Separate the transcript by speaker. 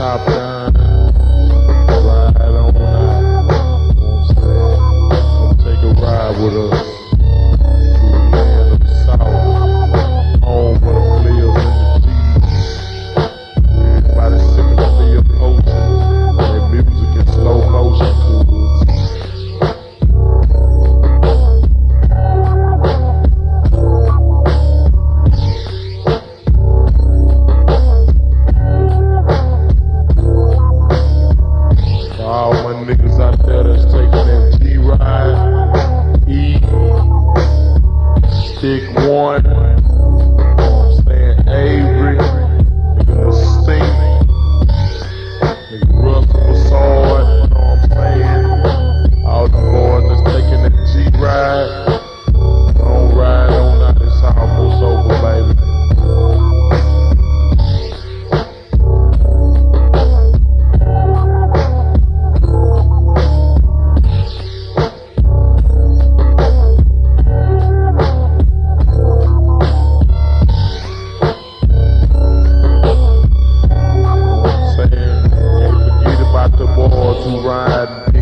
Speaker 1: top down. my niggas out there that's taking that G ride, E, stick one, I'm saying? Avery, nigga Mustang, nigga pride.